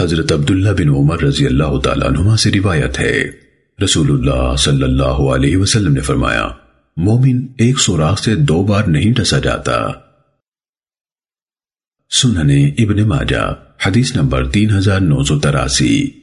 حضرت عبداللہ بن عمر رضی اللہ تعالیٰ عنہ سے روایت ہے۔ رسول اللہ صلی اللہ علیہ وسلم نے فرمایا، مومن ایک سوراخ سے دو بار نہیں ڈسا جاتا۔ سننے ابن ماجہ، حدیث نمبر تین ہزار نو سو تراسی۔